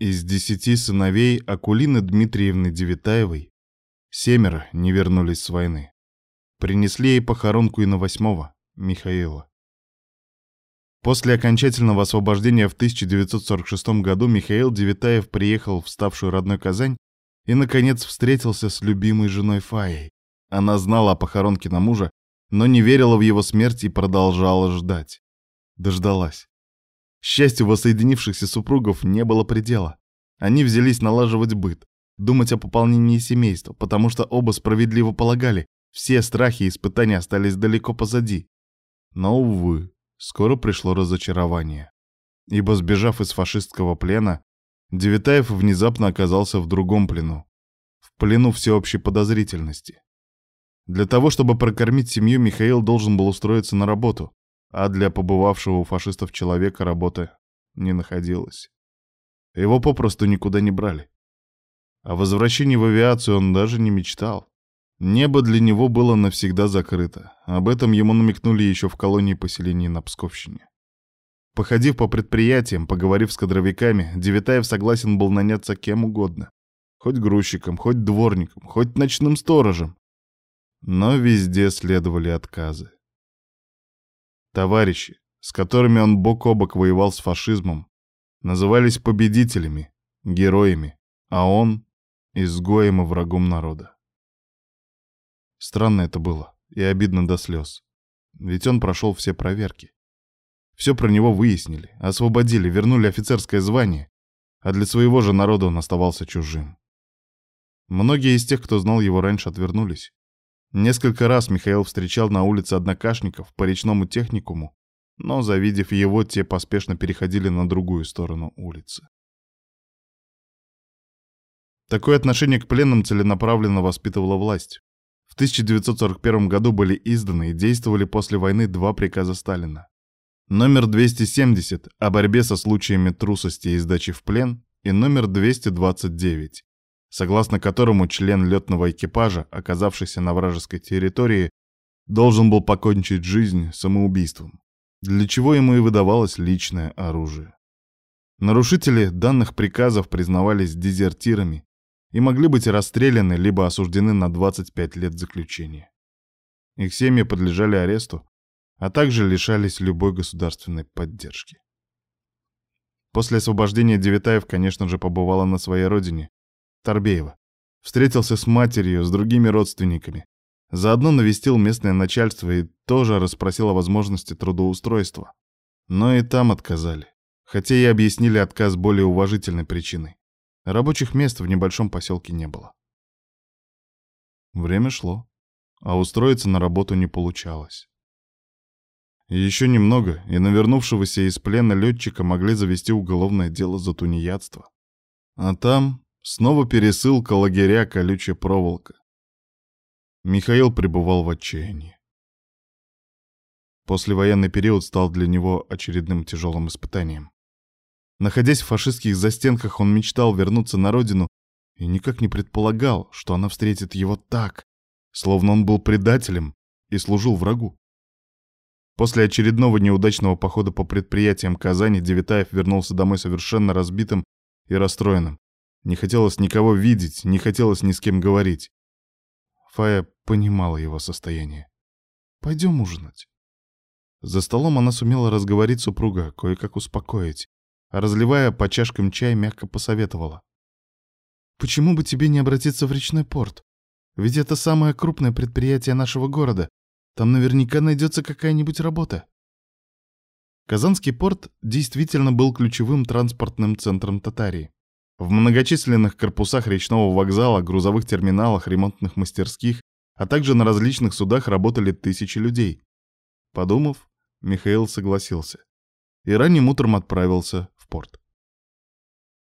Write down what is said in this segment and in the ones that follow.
Из десяти сыновей Акулины Дмитриевны Девитаевой семеро не вернулись с войны. Принесли ей похоронку и на восьмого, Михаила. После окончательного освобождения в 1946 году Михаил Девитаев приехал в ставшую родной Казань и, наконец, встретился с любимой женой Фаей. Она знала о похоронке на мужа, но не верила в его смерть и продолжала ждать. Дождалась. Счастью воссоединившихся супругов не было предела. Они взялись налаживать быт, думать о пополнении семейства, потому что оба справедливо полагали, все страхи и испытания остались далеко позади. Но, увы, скоро пришло разочарование. Ибо, сбежав из фашистского плена, Девитаев внезапно оказался в другом плену. В плену всеобщей подозрительности. Для того, чтобы прокормить семью, Михаил должен был устроиться на работу, а для побывавшего у фашистов человека работы не находилось. Его попросту никуда не брали. О возвращении в авиацию он даже не мечтал. Небо для него было навсегда закрыто. Об этом ему намекнули еще в колонии поселений на Псковщине. Походив по предприятиям, поговорив с кадровиками, Девятаев согласен был наняться кем угодно. Хоть грузчиком, хоть дворником, хоть ночным сторожем. Но везде следовали отказы. Товарищи, с которыми он бок о бок воевал с фашизмом, назывались победителями, героями, а он — изгоем и врагом народа. Странно это было и обидно до слез. Ведь он прошел все проверки. Все про него выяснили, освободили, вернули офицерское звание, а для своего же народа он оставался чужим. Многие из тех, кто знал его раньше, отвернулись. Несколько раз Михаил встречал на улице однокашников по речному техникуму, но, завидев его, те поспешно переходили на другую сторону улицы. Такое отношение к пленным целенаправленно воспитывала власть. В 1941 году были изданы и действовали после войны два приказа Сталина. Номер 270 о борьбе со случаями трусости и сдачи в плен и номер 229, согласно которому член летного экипажа, оказавшийся на вражеской территории, должен был покончить жизнь самоубийством, для чего ему и выдавалось личное оружие. Нарушители данных приказов признавались дезертирами и могли быть расстреляны либо осуждены на 25 лет заключения. Их семьи подлежали аресту, а также лишались любой государственной поддержки. После освобождения Девятаев, конечно же, побывала на своей родине, Торбеево. Встретился с матерью, с другими родственниками. Заодно навестил местное начальство и тоже расспросил о возможности трудоустройства. Но и там отказали. Хотя и объяснили отказ более уважительной причиной. Рабочих мест в небольшом поселке не было. Время шло, а устроиться на работу не получалось. Еще немного, и навернувшегося из плена летчика могли завести уголовное дело за тунеядство. А там снова пересылка лагеря колючая проволока. Михаил пребывал в отчаянии. Послевоенный период стал для него очередным тяжелым испытанием. Находясь в фашистских застенках, он мечтал вернуться на родину и никак не предполагал, что она встретит его так, словно он был предателем и служил врагу. После очередного неудачного похода по предприятиям Казани Девитаев вернулся домой совершенно разбитым и расстроенным. Не хотелось никого видеть, не хотелось ни с кем говорить. Фая понимала его состояние. «Пойдем ужинать». За столом она сумела разговорить супруга, кое-как успокоить, а разливая по чашкам чай, мягко посоветовала. «Почему бы тебе не обратиться в речной порт? Ведь это самое крупное предприятие нашего города, там наверняка найдется какая-нибудь работа. Казанский порт действительно был ключевым транспортным центром Татарии. В многочисленных корпусах речного вокзала, грузовых терминалах, ремонтных мастерских, а также на различных судах работали тысячи людей. Подумав, Михаил согласился. И ранним утром отправился в порт.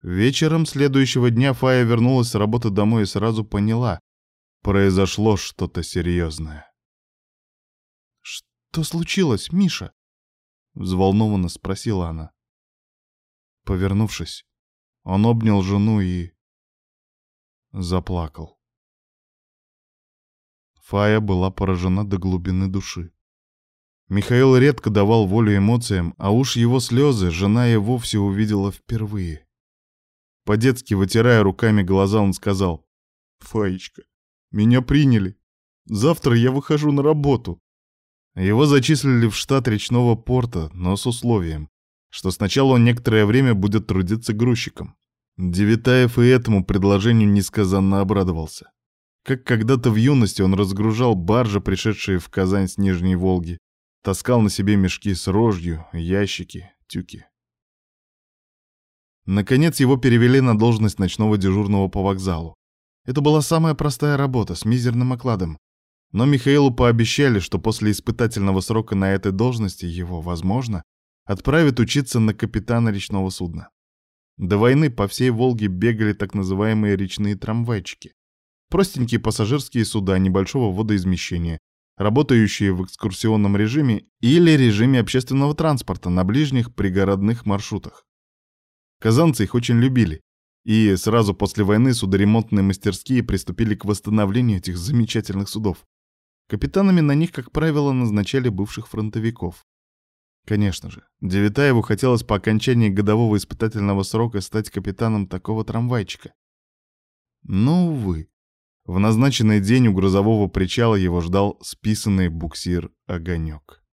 Вечером следующего дня Фая вернулась с работы домой и сразу поняла, произошло что-то серьезное. «Что случилось, Миша?» — взволнованно спросила она. Повернувшись, он обнял жену и... заплакал. Фая была поражена до глубины души. Михаил редко давал волю эмоциям, а уж его слезы жена и вовсе увидела впервые. По-детски вытирая руками глаза, он сказал. «Фаечка, меня приняли. Завтра я выхожу на работу». Его зачислили в штат речного порта, но с условием, что сначала он некоторое время будет трудиться грузчиком. Девитаев и этому предложению несказанно обрадовался. Как когда-то в юности он разгружал баржи, пришедшие в Казань с Нижней Волги, таскал на себе мешки с рожью, ящики, тюки. Наконец его перевели на должность ночного дежурного по вокзалу. Это была самая простая работа с мизерным окладом. Но Михаилу пообещали, что после испытательного срока на этой должности его, возможно, отправят учиться на капитана речного судна. До войны по всей Волге бегали так называемые речные трамвайчики. Простенькие пассажирские суда небольшого водоизмещения, работающие в экскурсионном режиме или режиме общественного транспорта на ближних пригородных маршрутах. Казанцы их очень любили, и сразу после войны судоремонтные мастерские приступили к восстановлению этих замечательных судов. Капитанами на них, как правило, назначали бывших фронтовиков. Конечно же, Девитаеву хотелось по окончании годового испытательного срока стать капитаном такого трамвайчика. Но, увы, в назначенный день у грузового причала его ждал списанный буксир «Огонек».